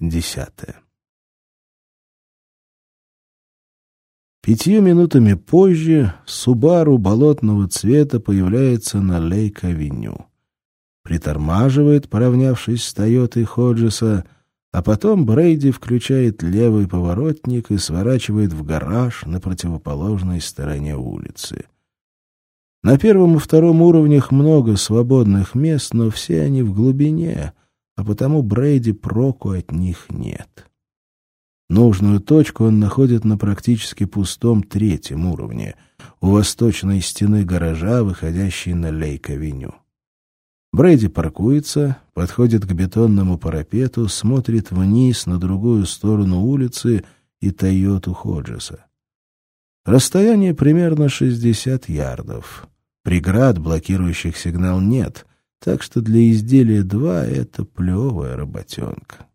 десятое. Пятью минутами позже Субару болотного цвета появляется на Лейк-авеню. Притормаживает, поравнявшись с Тойотой Ходжеса, а потом Брейди включает левый поворотник и сворачивает в гараж на противоположной стороне улицы. На первом и втором уровнях много свободных мест, но все они в глубине, а потому Брейди проку от них нет. Нужную точку он находит на практически пустом третьем уровне, у восточной стены гаража, выходящей на Лейк-авеню. Брейди паркуется, подходит к бетонному парапету, смотрит вниз на другую сторону улицы и Тойоту Ходжеса. Расстояние примерно 60 ярдов. Преград, блокирующих сигнал, нет, так что для изделия 2 это плевая работенка.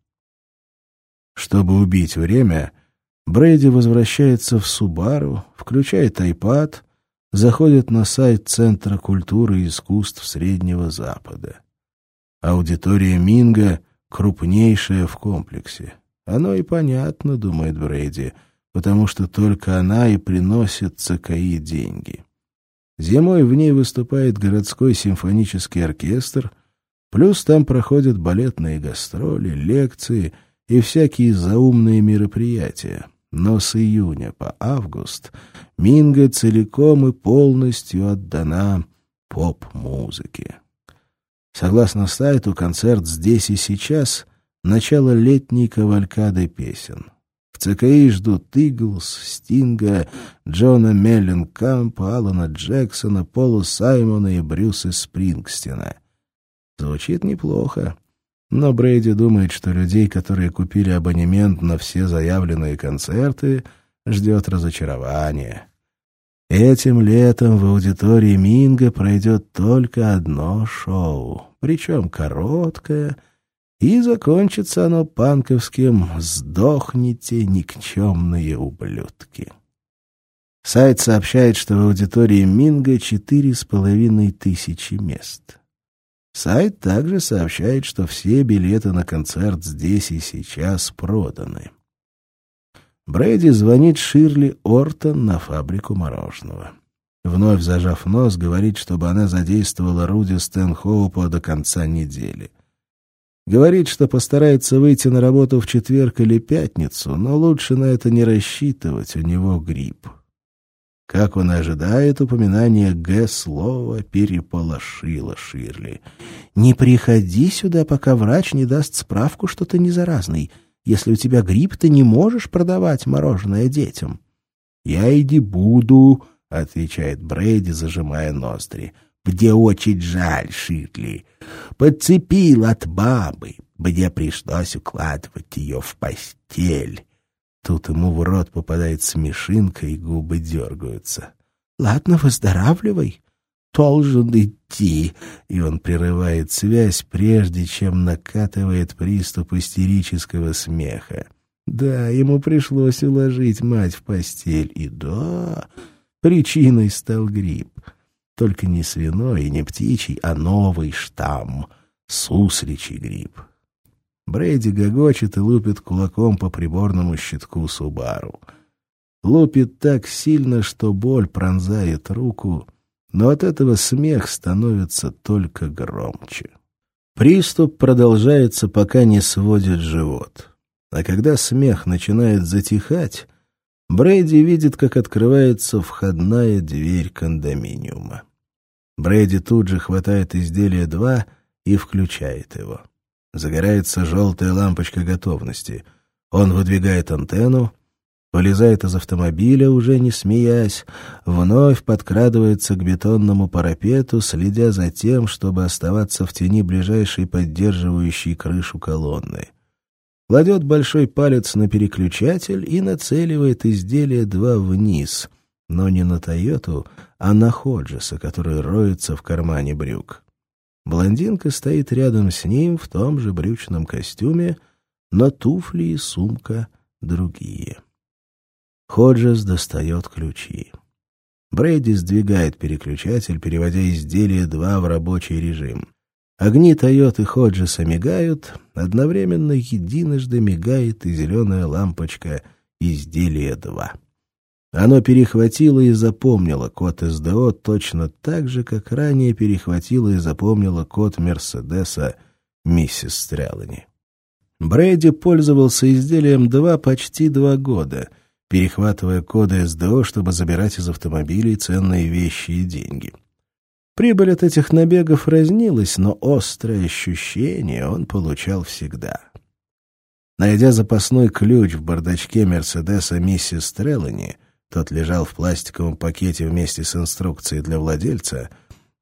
Чтобы убить время, Брейди возвращается в Субару, включает iPad, заходит на сайт Центра культуры и искусств Среднего Запада. Аудитория Минга крупнейшая в комплексе. Оно и понятно, думает Брейди, потому что только она и приносит ЦКИ деньги. Зимой в ней выступает городской симфонический оркестр, плюс там проходят балетные гастроли, лекции — и всякие заумные мероприятия. Но с июня по август Минга целиком и полностью отдана поп-музыке. Согласно сайту, концерт «Здесь и сейчас» — начало летней кавалькады песен. В ЦКИ ждут Иглс, Стинга, Джона Мелленкампа, Алана Джексона, Пола Саймона и Брюса Спрингстина. Звучит неплохо. Но Брейди думает, что людей, которые купили абонемент на все заявленные концерты, ждет разочарование. Этим летом в аудитории Минга пройдет только одно шоу, причем короткое, и закончится оно панковским «Сдохните, никчемные ублюдки». Сайт сообщает, что в аудитории Минга четыре с половиной тысячи мест. Сайт также сообщает, что все билеты на концерт здесь и сейчас проданы. Брэди звонит Ширли Ортон на фабрику мороженого. Вновь зажав нос, говорит, чтобы она задействовала Руди Стэнхоупа до конца недели. Говорит, что постарается выйти на работу в четверг или пятницу, но лучше на это не рассчитывать, у него грипп. Как он ожидает, упоминание «Г» слова переполошило Ширли. «Не приходи сюда, пока врач не даст справку, что ты не заразный. Если у тебя грипп, ты не можешь продавать мороженое детям». «Я и не буду», — отвечает Брейди, зажимая ноздри. «Мне очень жаль, Ширли. Подцепил от бабы. Мне пришлось укладывать ее в постель». Тут ему в рот попадает смешинка, и губы дергаются. «Ладно, выздоравливай. Должен идти». И он прерывает связь, прежде чем накатывает приступ истерического смеха. Да, ему пришлось уложить мать в постель. И да, причиной стал грипп. Только не свиной и не птичий, а новый штамм — сусличий грипп. Брейди гогочет и лупит кулаком по приборному щитку Субару. Лупит так сильно, что боль пронзает руку, но от этого смех становится только громче. Приступ продолжается, пока не сводит живот. А когда смех начинает затихать, Брейди видит, как открывается входная дверь кондоминиума. Брейди тут же хватает изделие 2 и включает его. Загорается желтая лампочка готовности. Он выдвигает антенну, вылезает из автомобиля, уже не смеясь, вновь подкрадывается к бетонному парапету, следя за тем, чтобы оставаться в тени ближайшей поддерживающей крышу колонны. Кладет большой палец на переключатель и нацеливает изделие два вниз, но не на Тойоту, а на Ходжеса, который роется в кармане брюк. Блондинка стоит рядом с ним в том же брючном костюме, но туфли и сумка другие. Ходжес достает ключи. Брейди сдвигает переключатель, переводя изделие 2 в рабочий режим. Огни Тойоты Ходжеса мигают, одновременно единожды мигает и зеленая лампочка изделия 2. Оно перехватило и запомнило код СДО точно так же, как ранее перехватило и запомнило код Мерседеса миссис Стрелани. Брэди пользовался изделием 2 почти два года, перехватывая коды СДО, чтобы забирать из автомобилей ценные вещи и деньги. Прибыль от этих набегов разнилась, но острое ощущение он получал всегда. Найдя запасной ключ в бардачке Мерседеса миссис Треллани, тот лежал в пластиковом пакете вместе с инструкцией для владельца,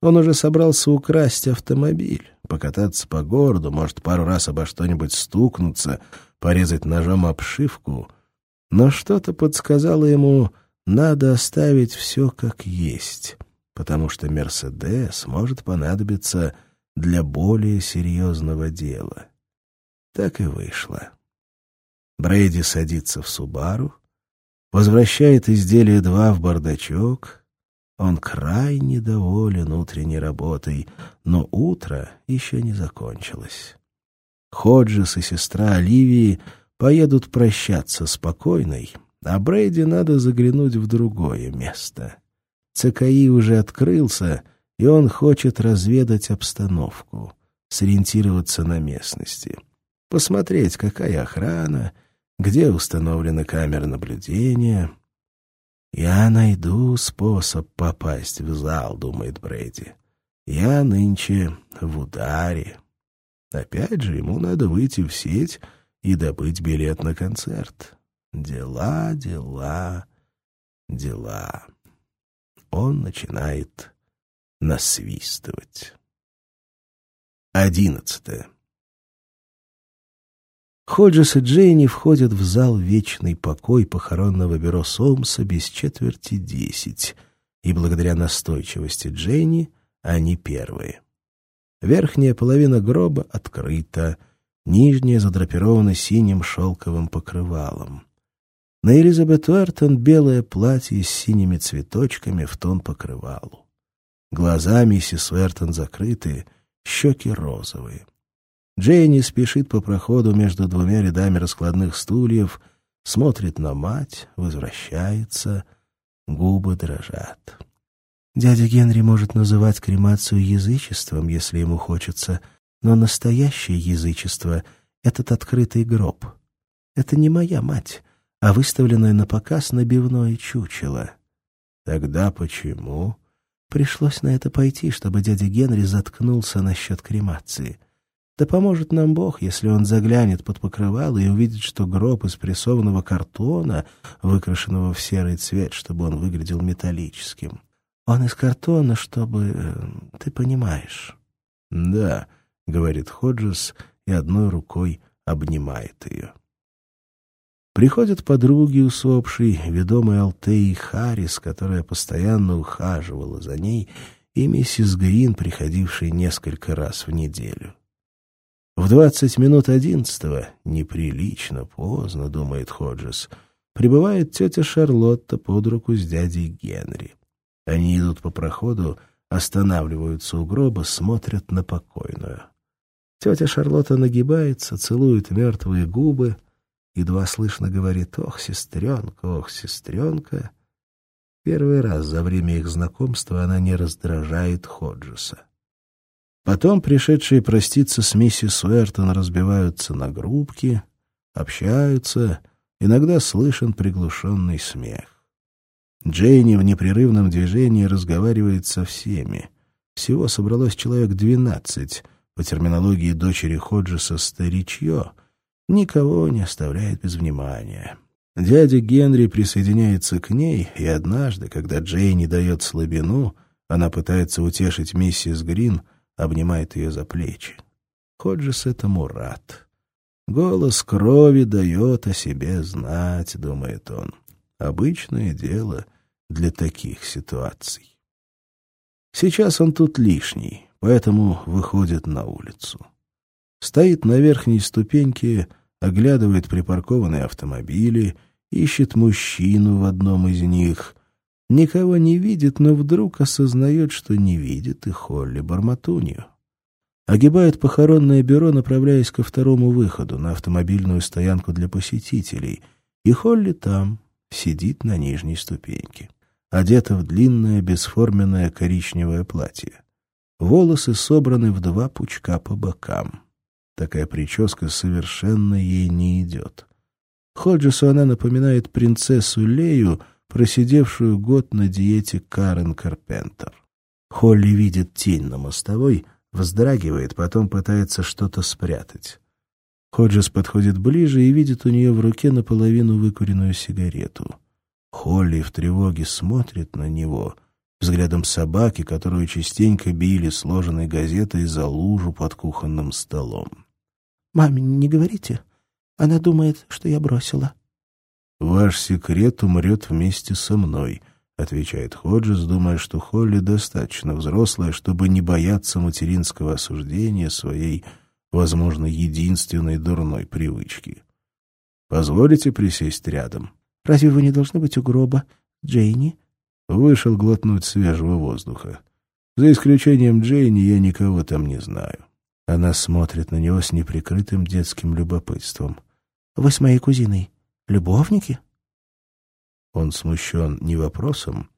он уже собрался украсть автомобиль, покататься по городу, может, пару раз обо что-нибудь стукнуться, порезать ножом обшивку, но что-то подсказало ему, надо оставить все как есть — потому что «Мерседес» может понадобиться для более серьезного дела. Так и вышло. Брейди садится в «Субару», возвращает изделие 2 в бардачок. Он крайне доволен утренней работой, но утро еще не закончилось. Ходжес и сестра Оливии поедут прощаться спокойной, а Брейди надо заглянуть в другое место — ЦКИ уже открылся, и он хочет разведать обстановку, сориентироваться на местности, посмотреть, какая охрана, где установлены камеры наблюдения. «Я найду способ попасть в зал», — думает Брэди. «Я нынче в ударе». Опять же, ему надо выйти в сеть и добыть билет на концерт. Дела, дела, дела он начинает насвистывать. Одиннадцатое. Ходжес и Джейни входят в зал «Вечный покой» похоронного бюро Сомса без четверти десять, и благодаря настойчивости Джейни они первые. Верхняя половина гроба открыта, нижняя задрапирована синим шелковым покрывалом. На Элизабет Уэртон белое платье с синими цветочками в тон покрывалу. Глаза миссис Уэртон закрыты, щеки розовые. Джейни спешит по проходу между двумя рядами раскладных стульев, смотрит на мать, возвращается, губы дрожат. Дядя Генри может называть кремацию язычеством, если ему хочется, но настоящее язычество — этот открытый гроб. Это не моя мать, а выставленное на показ набивное чучело. Тогда почему? Пришлось на это пойти, чтобы дядя Генри заткнулся насчет кремации. Да поможет нам Бог, если он заглянет под покрывало и увидит, что гроб из прессованного картона, выкрашенного в серый цвет, чтобы он выглядел металлическим. Он из картона, чтобы... Э, ты понимаешь. — Да, — говорит Ходжес и одной рукой обнимает ее. Приходят подруги усопшей, ведомые Алтеей Харрис, которая постоянно ухаживала за ней, и миссис Грин, приходившей несколько раз в неделю. В двадцать минут одиннадцатого, неприлично поздно, думает Ходжес, прибывает тетя Шарлотта под руку с дядей Генри. Они идут по проходу, останавливаются у гроба, смотрят на покойную. Тетя Шарлотта нагибается, целует мертвые губы, едва слышно говорит «Ох, сестренка, ох, сестренка». Первый раз за время их знакомства она не раздражает Ходжеса. Потом пришедшие проститься с миссис Уэртон разбиваются на группки, общаются, иногда слышен приглушенный смех. Джейни в непрерывном движении разговаривает со всеми. Всего собралось человек двенадцать, по терминологии дочери Ходжеса «старичье», никого не оставляет без внимания. Дядя Генри присоединяется к ней, и однажды, когда Джейни дает слабину, она пытается утешить миссис Грин, обнимает ее за плечи. Ходжес этому рад. Голос крови дает о себе знать, думает он. Обычное дело для таких ситуаций. Сейчас он тут лишний, поэтому выходит на улицу стоит на верхней ступеньке, оглядывает припаркованные автомобили, ищет мужчину в одном из них. Никого не видит, но вдруг осознает, что не видит и Холли Барматунью. огибает похоронное бюро, направляясь ко второму выходу, на автомобильную стоянку для посетителей, и Холли там, сидит на нижней ступеньке, одета в длинное бесформенное коричневое платье. Волосы собраны в два пучка по бокам. Такая прическа совершенно ей не идет. Ходжесу она напоминает принцессу Лею, просидевшую год на диете Карен Карпентер. Холли видит тень на мостовой, вздрагивает, потом пытается что-то спрятать. Ходжес подходит ближе и видит у нее в руке наполовину выкуренную сигарету. Холли в тревоге смотрит на него взглядом собаки, которую частенько били сложенной газетой за лужу под кухонным столом. «Маме не говорите? Она думает, что я бросила». «Ваш секрет умрет вместе со мной», — отвечает Ходжес, думая, что Холли достаточно взрослая, чтобы не бояться материнского осуждения своей, возможно, единственной дурной привычки. «Позволите присесть рядом?» «Разве вы не должны быть у гроба, Джейни?» Вышел глотнуть свежего воздуха. «За исключением Джейни я никого там не знаю». Она смотрит на него с неприкрытым детским любопытством. «Вы с моей кузиной любовники?» Он смущен не вопросом,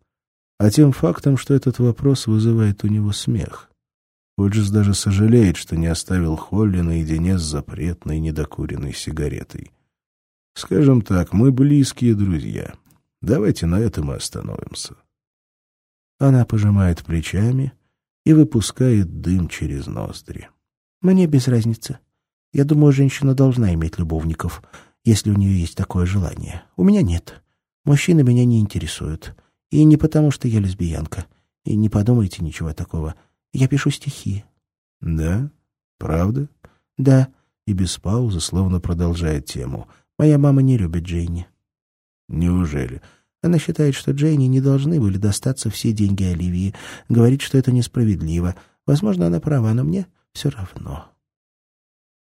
а тем фактом, что этот вопрос вызывает у него смех. Ходжес даже сожалеет, что не оставил Холли наедине с запретной недокуренной сигаретой. Скажем так, мы близкие друзья. Давайте на этом и остановимся. Она пожимает плечами и выпускает дым через ноздри. Мне без разницы. Я думаю, женщина должна иметь любовников, если у нее есть такое желание. У меня нет. Мужчины меня не интересуют. И не потому, что я лесбиянка. И не подумайте ничего такого. Я пишу стихи. Да? Правда? Да. И без паузы, словно продолжает тему. Моя мама не любит Джейни. Неужели? Она считает, что Джейни не должны были достаться все деньги Оливии. Говорит, что это несправедливо. Возможно, она права, но мне все равно.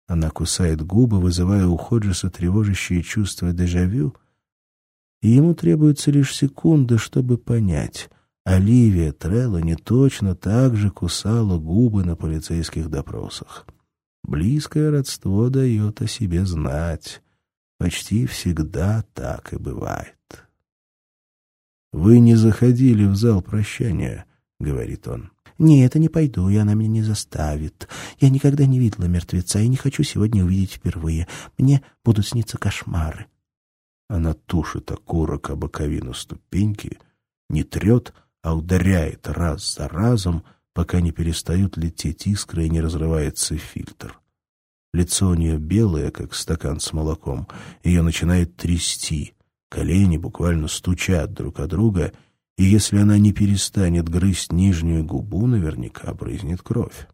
Она кусает губы, вызывая у Ходжеса тревожащее чувство дежавю, и ему требуется лишь секунда, чтобы понять. Оливия Трелла не точно так же кусала губы на полицейских допросах. Близкое родство дает о себе знать. Почти всегда так и бывает. «Вы не заходили в зал прощания», — говорит он. «Нет, я не пойду, и она меня не заставит. Я никогда не видела мертвеца и не хочу сегодня увидеть впервые. Мне будут сниться кошмары». Она тушит окурок о боковину ступеньки, не трет, а ударяет раз за разом, пока не перестают лететь искры и не разрывается фильтр. Лицо у нее белое, как стакан с молоком, ее начинает трясти, колени буквально стучат друг о друга — и если она не перестанет грызть нижнюю губу, наверняка брызнет кровь.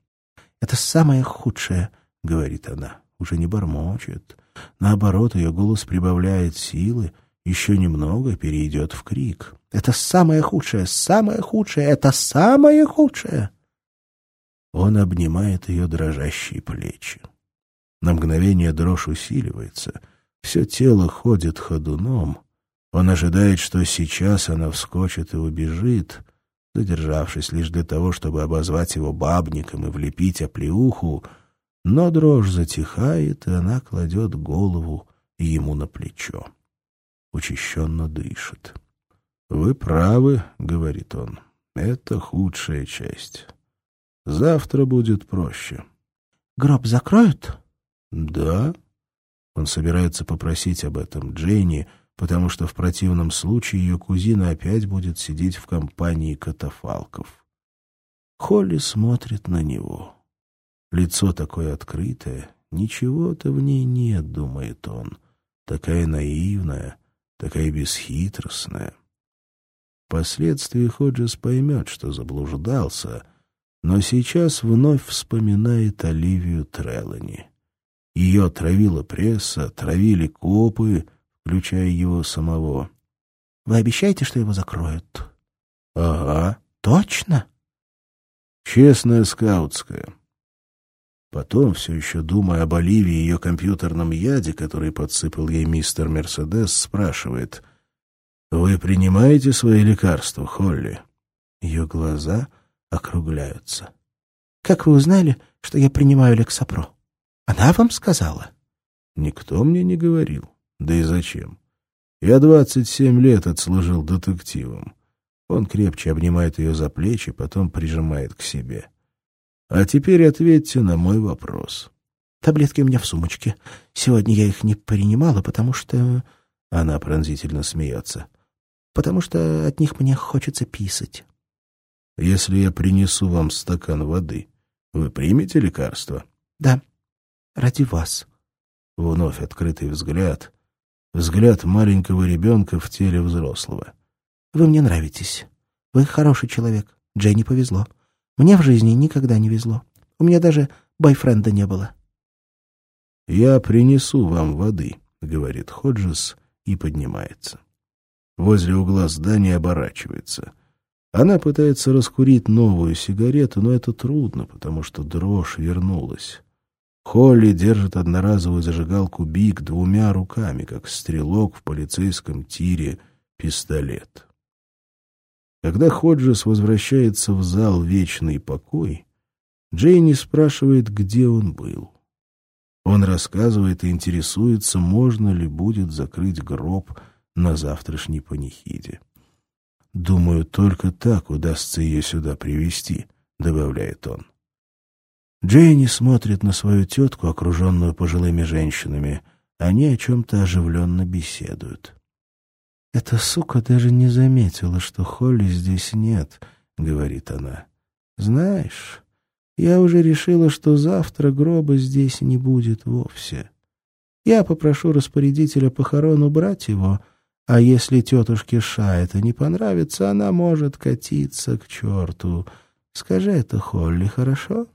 «Это самое худшее», — говорит она, уже не бормочет. Наоборот, ее голос прибавляет силы, еще немного перейдет в крик. «Это самое худшее, самое худшее, это самое худшее!» Он обнимает ее дрожащие плечи. На мгновение дрожь усиливается, все тело ходит ходуном — он ожидает, что сейчас она вскочит и убежит, задержавшись лишь для того, чтобы обозвать его бабником и влепить оплеуху, но дрожь затихает, и она кладет голову ему на плечо. Учащенно дышит. «Вы правы», — говорит он, — «это худшая часть. Завтра будет проще». «Гроб закроют?» «Да». Он собирается попросить об этом Дженни, — потому что в противном случае ее кузина опять будет сидеть в компании катафалков. Холли смотрит на него. Лицо такое открытое, ничего-то в ней нет, думает он. Такая наивная, такая бесхитростная. Впоследствии Ходжес поймет, что заблуждался, но сейчас вновь вспоминает Оливию Трелани. Ее травила пресса, травили копы — включая его самого. — Вы обещаете, что его закроют? — Ага. — Точно? — Честная скаутская. Потом, все еще думая об Оливии и ее компьютерном яде, который подсыпал ей мистер Мерседес, спрашивает, «Вы принимаете свои лекарства, Холли?» Ее глаза округляются. Как вы узнали, что я принимаю лексапро? Она вам сказала?» «Никто мне не говорил. Да и зачем? Я двадцать семь лет отслужил детективом. Он крепче обнимает ее за плечи, потом прижимает к себе. А теперь ответьте на мой вопрос. Таблетки у меня в сумочке. Сегодня я их не принимала, потому что... Она пронзительно смеется. Потому что от них мне хочется писать. Если я принесу вам стакан воды, вы примете лекарство? Да, ради вас. Вновь открытый взгляд. Взгляд маленького ребенка в теле взрослого. Вы мне нравитесь. Вы хороший человек. Дженни повезло. Мне в жизни никогда не везло. У меня даже бойфренда не было. «Я принесу вам воды», — говорит Ходжес и поднимается. Возле угла здания оборачивается. Она пытается раскурить новую сигарету, но это трудно, потому что дрожь вернулась. Холли держит одноразовую зажигалку Биг двумя руками, как стрелок в полицейском тире пистолет. Когда Ходжес возвращается в зал «Вечный покой», Джейни спрашивает, где он был. Он рассказывает и интересуется, можно ли будет закрыть гроб на завтрашней панихиде. «Думаю, только так удастся ее сюда привести, добавляет он. Джейни смотрит на свою тетку, окруженную пожилыми женщинами. Они о чем-то оживленно беседуют. «Эта сука даже не заметила, что Холли здесь нет», — говорит она. «Знаешь, я уже решила, что завтра гроба здесь не будет вовсе. Я попрошу распорядителя похорон убрать его, а если тетушке Ша это не понравится, она может катиться к черту. Скажи это Холли, хорошо?»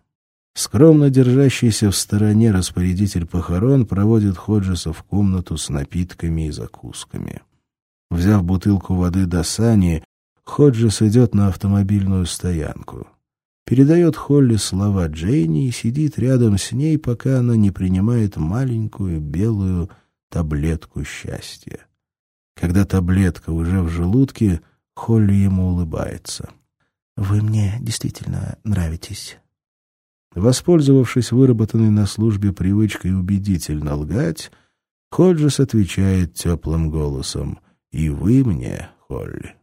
Скромно держащийся в стороне распорядитель похорон проводит Ходжеса в комнату с напитками и закусками. Взяв бутылку воды до сани, Ходжес идет на автомобильную стоянку. Передает Холли слова Джейни и сидит рядом с ней, пока она не принимает маленькую белую таблетку счастья. Когда таблетка уже в желудке, Холли ему улыбается. «Вы мне действительно нравитесь». Воспользовавшись выработанной на службе привычкой убедительно лгать, Ходжес отвечает теплым голосом — и вы мне, Холли.